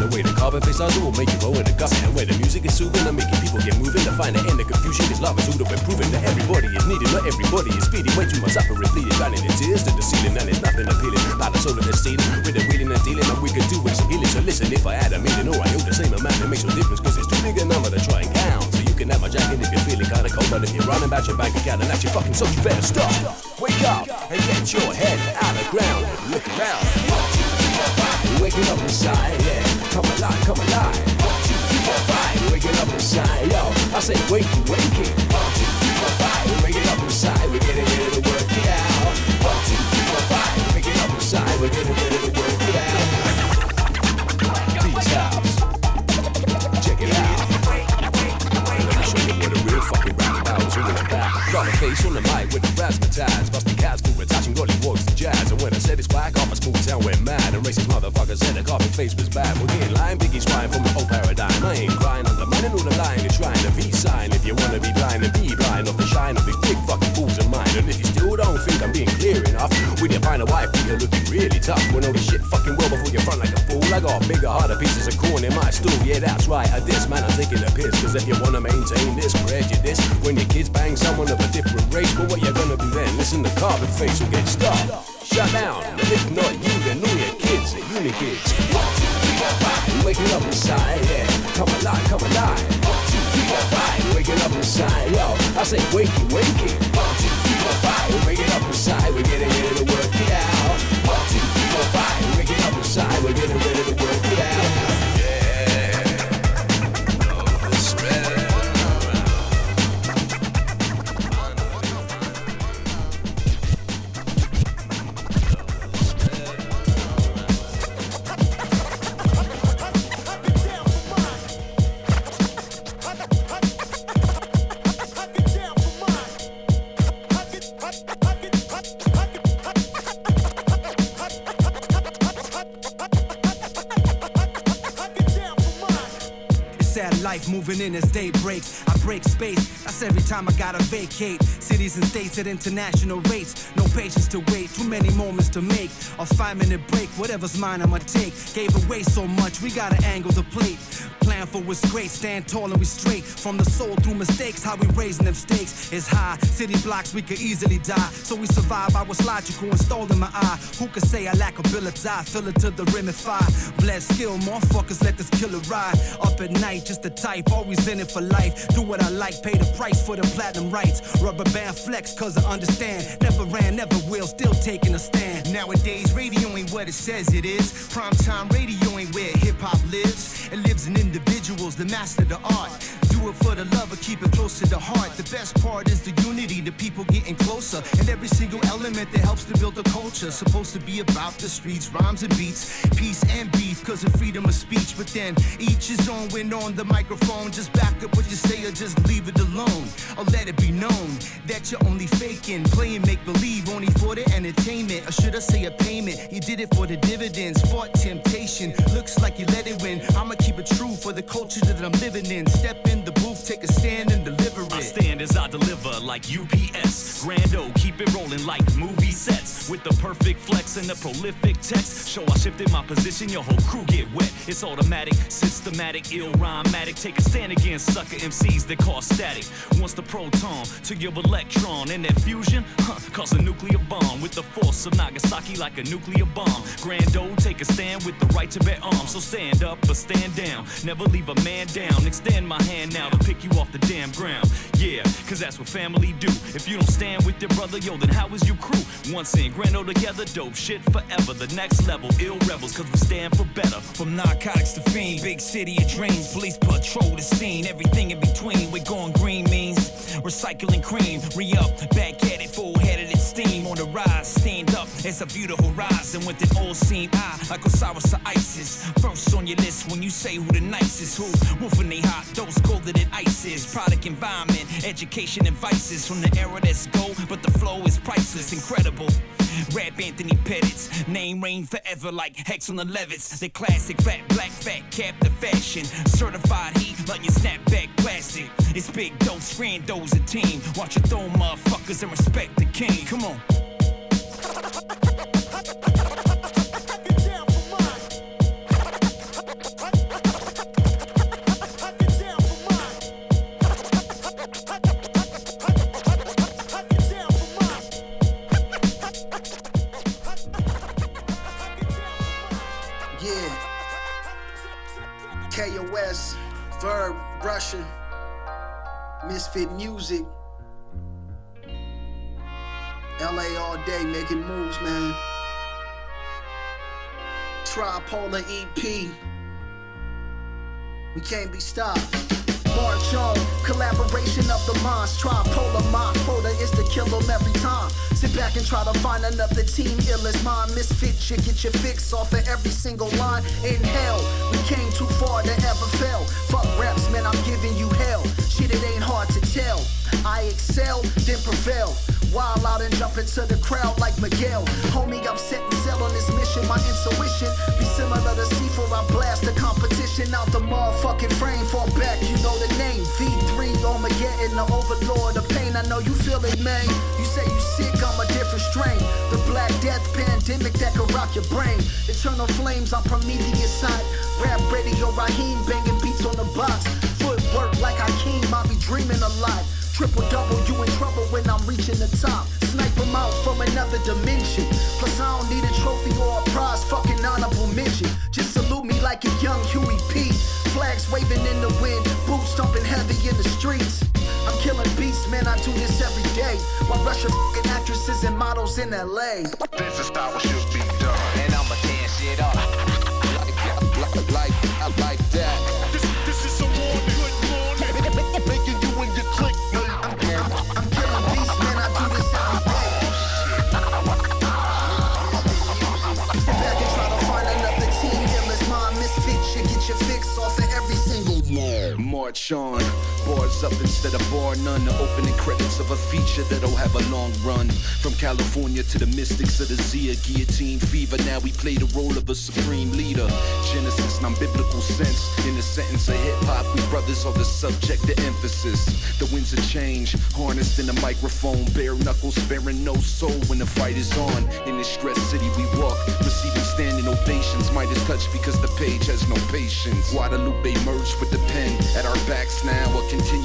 The way the carbon face do will make you go in the gusset. And where the music is soothing and making people get moving. To find the end of confusion, cause love is all been proven that everybody is needed. Not everybody is feeding. Way too much suffering, bleeding, running in tears to the ceiling. And it's nothing appealing. By the soul of the stealing, with the wheeling and dealing. And we could do with some healing. So listen, if I had a million or I owe the same amount, it makes no difference. Cause it's too big a number to try and count. So you can have my jacket if you're feeling kinda cold. But if you're running about your bank account and that's your fucking soul, you better stop. Wake up and get your head out of ground. Look around. Waking up inside, yeah. Come alive, come alive. One, two, three, four, five. You're waking up inside, yo. I say wakey, wakey. One, two, three, four, five. We're waking up inside, we're getting ready to work it out. One, two, three, four, five. We're waking up inside, we're getting ready to work it out. Check it out. Let me show you what a real fucking. Got a face on the mic with the razzmatazz. Busting cats And when I said it's back off, a smooth town went mad. And racist motherfuckers said the carbon face was bad. We're getting lying, Biggie's crying from the old paradigm. I ain't crying, undermining all the line. You're trying to V-sign. If you wanna be blind, then be blind. Of the shine of these big fucking fools of mine. And if you still don't think I'm being clear enough, with your pint of white you're looking really tough. We know the shit fucking well before you front like a fool. I got bigger, harder pieces of corn in my stool. Yeah, that's right. At this man, I'm taking a piss. Cause if you wanna maintain this prejudice, when your kids bang someone of a different race, well, what you gonna do then? Listen, the carbon face will get stopped. Shut down. If not you, then all your kids are uni kids. One, two, three, four, five. Waking up inside, yeah. Come alive, come alive. One, two, three, four, five. Waking up inside, yo. I say wakey, wakey. One, two, three, four, five. Waking up inside, we're getting moving in as day breaks. I break space, that's every time I gotta vacate. Cities and states at international rates. No patience to wait, too many moments to make. A five minute break, whatever's mine I'ma take. Gave away so much, we gotta angle the plate. Plan for what's great, stand tall and we straight. From the soul through mistakes, how we raising them stakes is high. City blocks, we could easily die. So we survive, I was logical, installed in my eye. Who could say I lack ability? I fill it to the rim if I bled skill. Motherfuckers let this killer ride. Up at night, just the type, always in it for life. Do what I like, pay the price for the platinum rights. Rubber band flex, cause I understand. Never ran, never will, still taking a stand. Nowadays, radio ain't what it says it is. Primetime radio ain't where hip hop lives. It lives in individuals that master the art. It for the love or keep it close to the heart. The best part is the unity, the people getting closer. And every single element that helps to build a culture. Supposed to be about the streets, rhymes and beats, peace and beef, cause of freedom of speech. But then each is own when on the microphone. Just back up what you say or just leave it alone. Or let it be known that you're only faking, playing make believe only for the entertainment. Or should I say a payment? You did it for the dividends, fought temptation. Looks like you let it win. I'ma keep it true for the culture that I'm living in. Step in the booth, take a stand and deliver I stand as I deliver like UPS. Grando, keep it rolling like movie sets. With the perfect flex and the prolific text. Show I shifted my position, your whole crew get wet. It's automatic, systematic, ill rhymatic. Take a stand against sucker MCs that cause static. Once the proton to your electron and that fusion, huh, cause a nuclear bomb. With the force of Nagasaki like a nuclear bomb. Grando, take a stand with the right to bear arms. So stand up or stand down. Never leave a man down. Extend my hand now to pick you off the damn ground. Yeah, cause that's what family do. If you don't stand with your brother, yo, then how is your crew? Once in, Grando together, dope shit forever. The next level, ill rebels, cause we stand for better. From narcotics to fiend, big city of dreams. Police patrol the scene, everything in between. We're going green means recycling cream. Re up, back at it, full headed it's steam on the rise. Stand up, it's a beautiful horizon with an all seem eye like Osiris or Isis. First on your list when you say who the nicest, who wolfing they hot, those colder than ISIS. Product environment, education and vices from the era that's gold, but the flow is priceless, incredible. Rap Andy Pettitte's name reign forever like Hex on the Levitts. The classic fat black fat cap the fashion. Certified heat, letting your snap back plastic. It's big dose, randos a team. Watch your throw motherfuckers and respect the king. Come on. KOS, Verb, Rusher, Misfit Music. LA all day making moves, man. Tripolar EP. We can't be stopped. March on, collaboration of the minds. Tripolar, my quota is to kill them every time. Sit back and try to find another team ill as mine. Misfit, you get your fix off of every single line. In hell, we came too far to ever fail. Fuck raps, man, I'm giving you hell. Shit, it ain't hard to tell. I excel, then prevail. Wild out and jump into the crowd like Miguel. Homie, I'm setting sail on this mission. My intuition be similar to C4. I blast the competition. out the motherfucking frame, fall back, you know the name. V3, Armageddon, the overlord of pain. I know you feel it, man. You say you sick, I'm a different strain. The black death pandemic that can rock your brain. Eternal flames on Prometheus side. Rap radio, Raheem banging beats on the box. Footwork like Hakeem, I be dreaming a lot. Triple double, you in trouble when I'm reaching the top. Snipe 'em out from another dimension. Plus, I don't need a trophy or a prize, fucking honorable mention. Just salute me like a young Huey P. Flags waving in the wind, boots stomping heavy in the streets. I'm killing beasts, man, I do this every day. While Russian fucking actresses and models in LA. This is how it should be done. And I'ma dance it up. March up instead of bar none. The opening credits of a feature that'll have a long run. From California to the mystics of the Zia guillotine fever. Now we play the role of a supreme leader. Genesis, non-biblical sense. In the sentence of hip hop, we brothers are the subject of emphasis. The winds of change, harnessed in the microphone. Bare knuckles, sparing no soul when the fight is on. In this stress city we walk, receiving standing ovations. Midas touch because the page has no patience. Guadalupe merged with the pen at our backs now. A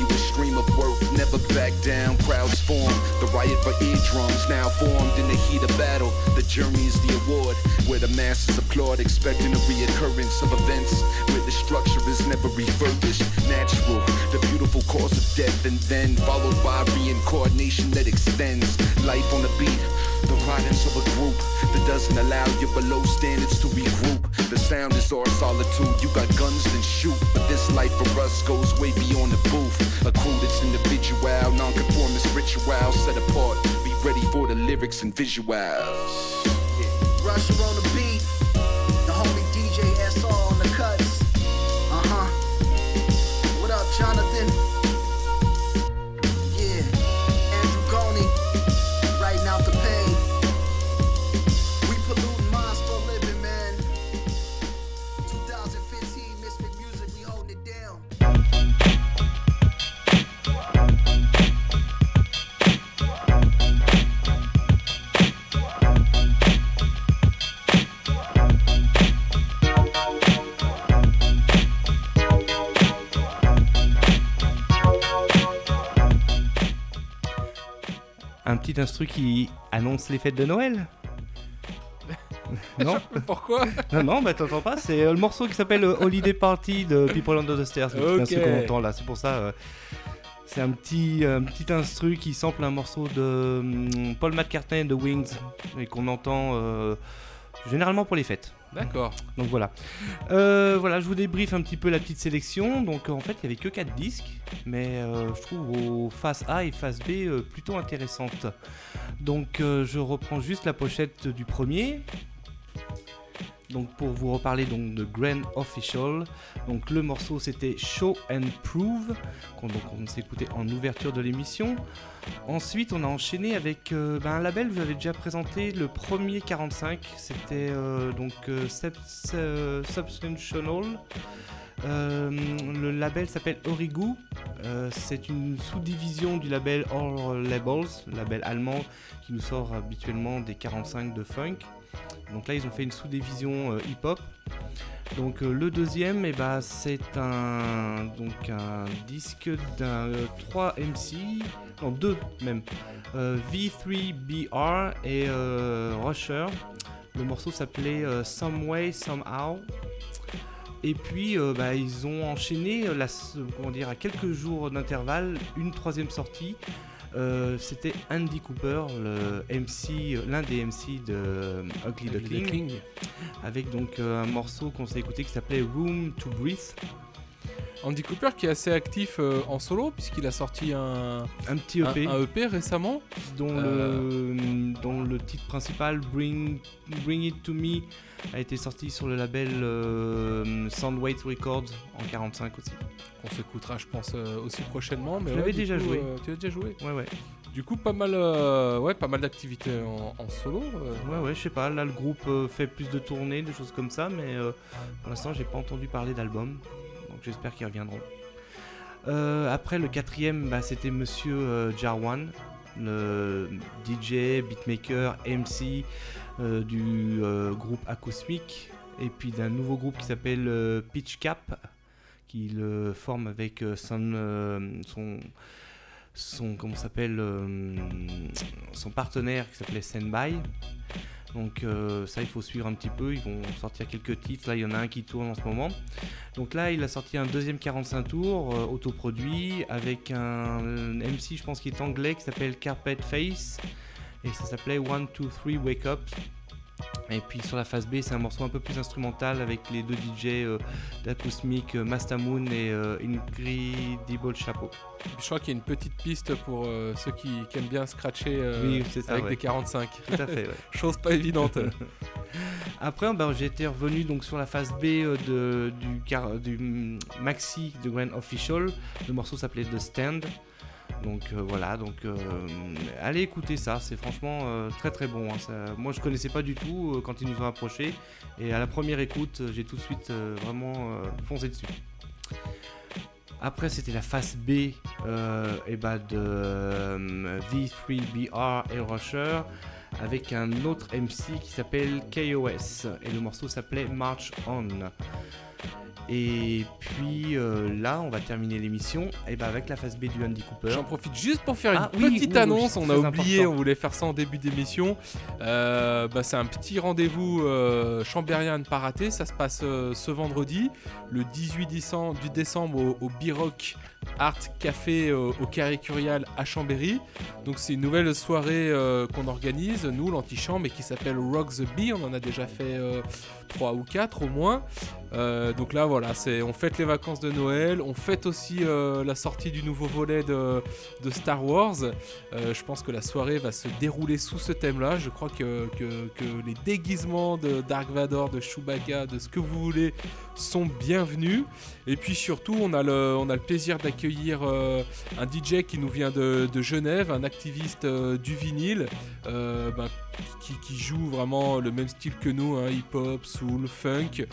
continuous stream of work, never back down. Crowds form, the riot for eardrums now formed in the heat of battle. Journey is the award, where the masses applaud, expecting a reoccurrence of events where the structure is never refurbished. Natural, the beautiful cause of death, and then followed by reincarnation that extends. Life on the beat, the writings of a group that doesn't allow your below standards to regroup. The sound is our solitude. You got guns, then shoot. But this life for us goes way beyond the booth. A crew that's individual, non-conformist ritual set apart. Be ready for the lyrics and visuals. Rusher on the beat. Un petit instru qui annonce les fêtes de Noël Non Pourquoi? Non, non, bah t'entends pas, c'est euh, le morceau qui s'appelle euh, Holiday Party de People Under the Stairs. C'est Ok. un instru qu'on entend là, c'est pour ça. euh, c'est un petit, un petit instru qui sample un morceau de hum, Paul McCartney the Wings et qu'on entend généralement pour les fêtes. D'accord. Donc voilà. Euh, voilà, je vous débriefe un petit peu la petite sélection. Donc en fait, il n'y avait que 4 disques, mais euh, je trouve vos face A et face B euh, plutôt intéressantes. Donc je reprends juste la pochette du premier. Donc pour vous reparler donc de Grand Official, donc le morceau c'était Show and Prove, qu'on donc on s'est écouté en ouverture de l'émission. Ensuite on a enchaîné avec euh, ben, un label que j'avais déjà présenté, le premier 45, c'était euh, donc euh, euh, le label s'appelle Origu. C'est une sous-division du label All Labels, label allemand qui nous sort habituellement des 45 de funk. Donc là, ils ont fait une sous-division euh, hip-hop. Donc euh, le deuxième, eh ben, c'est un, disque d'un euh, 3 MC, non 2 même, euh, V3BR et euh, Rusher. Le morceau s'appelait euh, Some Way, Somehow. Et puis euh, bah, ils ont enchaîné euh, comment dire, à quelques jours d'intervalle une troisième sortie. Euh, C'était Andy Cooper, le MC, l'un des MC de euh, Ugly Duckling, avec donc euh, un morceau qu'on s'est écouté qui s'appelait Room to Breathe. Andy Cooper qui est assez actif euh, en solo puisqu'il a sorti un, un petit EP, un, un EP récemment. Dont, Euh, le, dont le titre principal Bring, Bring It To Me a été sorti sur le label euh, Records en 45 aussi. qu'on s'écoutera je pense euh, aussi prochainement mais Je ouais, l'avais déjà coup, joué. euh, tu l'as déjà joué Ouais ouais. Du coup, pas mal, euh, ouais, pas mal d'activités en, en solo. Ouais, ouais, je sais pas. Là, le groupe fait plus de tournées, des choses comme ça, mais pour l'instant, j'ai pas entendu parler d'album. Donc, j'espère qu'ils reviendront. Après, le quatrième, bah, c'était Monsieur Jarwan, le DJ, beatmaker, MC du euh, groupe Acosmic, et puis d'un nouveau groupe qui s'appelle euh, Pitch Cap, qui le forme avec euh, son, euh, son comment s'appelle euh, son partenaire qui s'appelait Senbai. Donc euh, ça il faut suivre un petit peu, ils vont sortir quelques titres, là il y en a un qui tourne en ce moment. Donc là il a sorti un deuxième 45 tours euh, autoproduit avec un MC je pense qui est anglais qui s'appelle Carpet Face et ça s'appelait 1 2 3 Wake Up. Et puis sur la phase B, c'est un morceau un peu plus instrumental avec les deux DJ euh, d'Acousmic, euh, Mastamoon et euh, Incredible Chapeau. Je crois qu'il y a une petite piste pour euh, ceux qui, qui aiment bien scratcher euh, Oui, c'est ça, avec ouais. des 45. Tout à fait, ouais. Chose pas évidente. Après, ben, été revenu donc sur la phase B euh, de, du, du mm, maxi de Grand Official. Le morceau s'appelait The Stand. Donc euh, voilà, donc euh, allez écouter ça, c'est franchement euh, très très bon. hein. Moi je connaissais pas du tout quand ils nous ont approchés et à la première écoute j'ai tout de suite vraiment foncé dessus. Après c'était la phase B et bah, de euh, V3BR et Rusher avec un autre MC qui s'appelle KOS et le morceau s'appelait March On. Et puis euh, là, on va terminer l'émission et bah, avec la phase B du Andy Cooper. J'en profite juste pour faire une Ah oui, petite oui, annonce. oui, on a oublié, important. on voulait faire ça en début d'émission. Euh, bah, c'est un petit rendez-vous euh, chambérien à ne pas rater. Ça se passe euh, ce vendredi, le 18 décembre, du décembre au, au Biroc Art Café euh, au Carré Curial à Chambéry. Donc c'est une nouvelle soirée qu'on organise, nous, l'antichambre, et qui s'appelle Rock the Bee. On en a déjà fait euh, trois ou quatre au moins. Euh, donc là, voilà, c'est on fête les vacances de Noël, on fête aussi euh, la sortie du nouveau volet de, Star Wars. Euh, je pense que la soirée va se dérouler sous ce thème-là. Je crois que les déguisements de Dark Vador, de Chewbacca, de ce que vous voulez sont bienvenus. Et puis surtout, on a le, plaisir d'accueillir euh, un DJ qui nous vient de, Genève, un activiste euh, du vinyle, euh, ben, qui, joue vraiment le même style que nous, hein, hip-hop, soul, funk.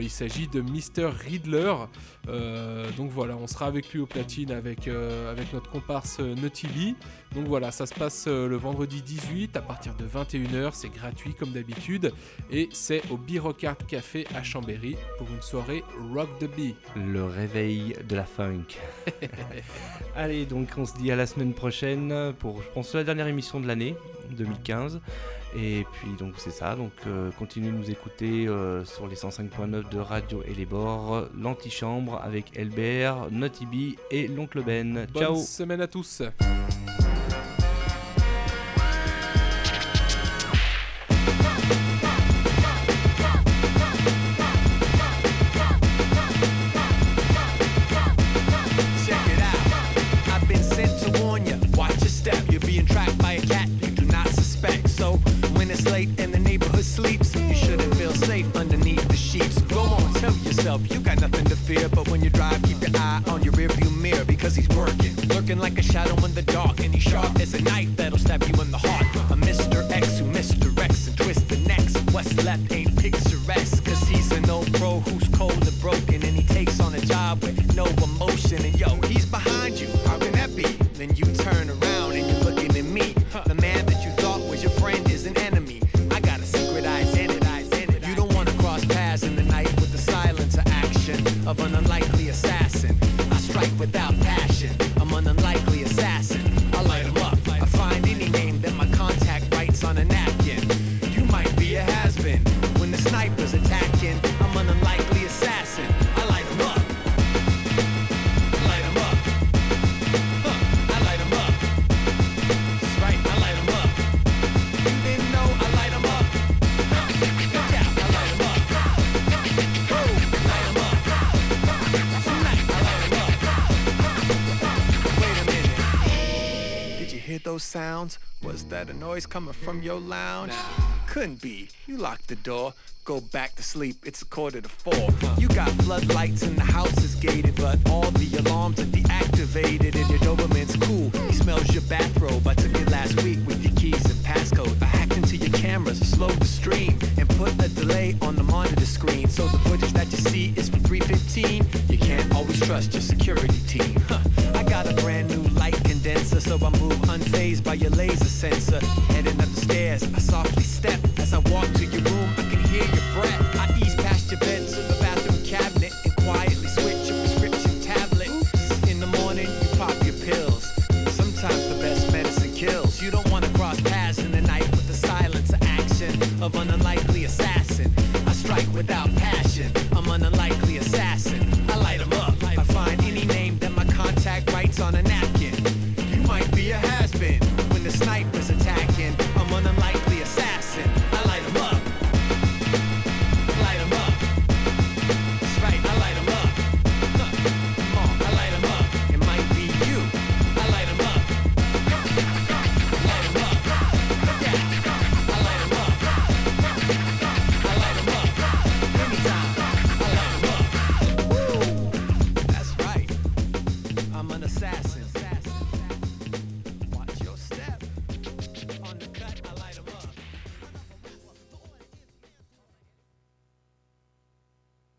Il s'agit de Mr. Riddler. Donc voilà, on sera avec lui au platine avec, avec notre comparse Nutty Lee. Donc voilà, ça se passe euh, le vendredi 18 à partir de 21h. C'est gratuit comme d'habitude. Et c'est au Birocard Café à Chambéry pour une soirée Rock the Bee. Le réveil de la funk. Allez, donc on se dit à la semaine prochaine pour, je pense, la dernière émission de l'année 2015. Et puis donc c'est ça, donc euh, continuez de nous écouter euh, sur les 105.9 de Radio et les bords, l'antichambre avec Elbert, Naughty B et l'oncle Ben. Bonne Ciao semaine à tous. Yourself you got nothing to fear. But when you drive, keep your eye on your rearview mirror because he's working, lurking like a shadow in the dark, and he's sharp as a knife that'll stab you in the heart. A Mr. X who misdirects and twists the necks. What's left ain't picturesque, those sounds? Was that a noise coming from your lounge? couldn't be. You locked the door. Go back to sleep, it's a quarter to four. You got floodlights and the house is gated, but all the alarms are deactivated and your Doberman's cool. He smells your bathrobe. I took it last week with your keys and passcode. I hacked into your cameras, slowed the stream, and put a delay on the monitor screen. So the footage that you see is from 315. You can't always trust your security team. Huh. I got a brand new light so I move unfazed by your laser sensor. Heading up the stairs, I softly step as I walk to your room. I can hear your breath. I ease past your bed to the bathroom cabinet and quietly switch your prescription tablet. In the morning, you pop your pills. Sometimes the best medicine kills. You don't want to cross paths in the night with the silence of action of an unlikely assassin. I strike without